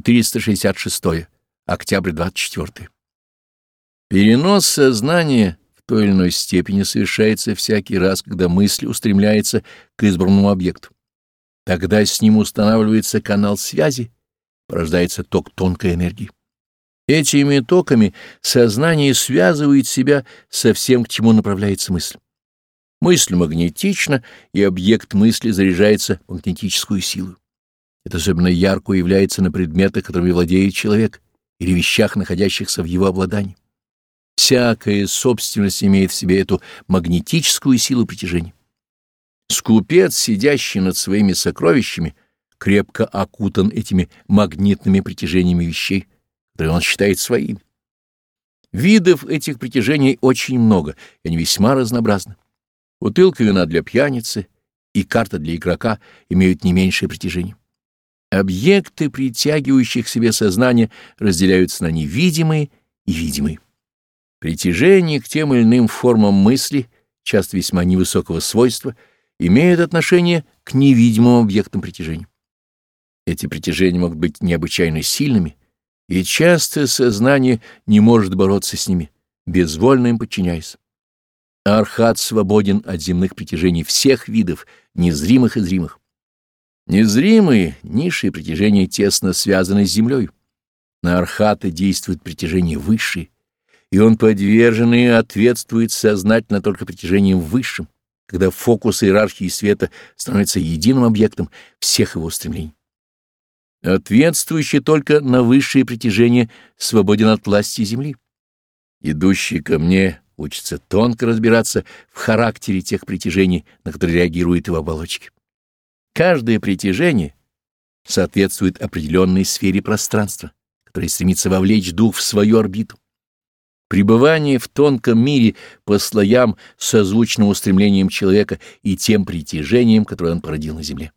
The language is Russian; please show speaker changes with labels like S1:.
S1: 466. Октябрь 24. Перенос сознания в той или иной степени совершается всякий раз, когда мысль устремляется к избранному объекту. Тогда с ним устанавливается канал связи, порождается ток тонкой энергии. Этими токами сознание связывает себя со всем, к чему направляется мысль. Мысль магнетична, и объект мысли заряжается магнетическую силу. Это особенно ярко является на предметах, которыми владеет человек, или вещах, находящихся в его обладании. Всякая собственность имеет в себе эту магнетическую силу притяжения. Скупец, сидящий над своими сокровищами, крепко окутан этими магнитными притяжениями вещей, которые он считает своими. Видов этих притяжений очень много, и они весьма разнообразны. Бутылка вина для пьяницы и карта для игрока имеют не меньшее притяжение. Объекты, притягивающие к себе сознание, разделяются на невидимые и видимые. Притяжение к тем или иным формам мысли, часто весьма невысокого свойства, имеют отношение к невидимым объектам притяжения. Эти притяжения могут быть необычайно сильными, и часто сознание не может бороться с ними, безвольно им подчиняясь. Архат свободен от земных притяжений всех видов, незримых и зримых. Незримые, низшие притяжения тесно связаны с землей. На архата действует притяжение высшее, и он подвержен и ответствует сознательно только притяжением высшим, когда фокус иерархии света становится единым объектом всех его стремлений. Ответствующий только на высшие притяжения свободен от власти земли. Идущий ко мне учится тонко разбираться в характере тех притяжений, на которые реагируют его оболочки. Каждое притяжение соответствует определенной сфере пространства, которая стремится вовлечь дух в свою орбиту. Пребывание в тонком мире по слоям созвучно устремлениям человека и тем притяжениям, которые он породил на Земле.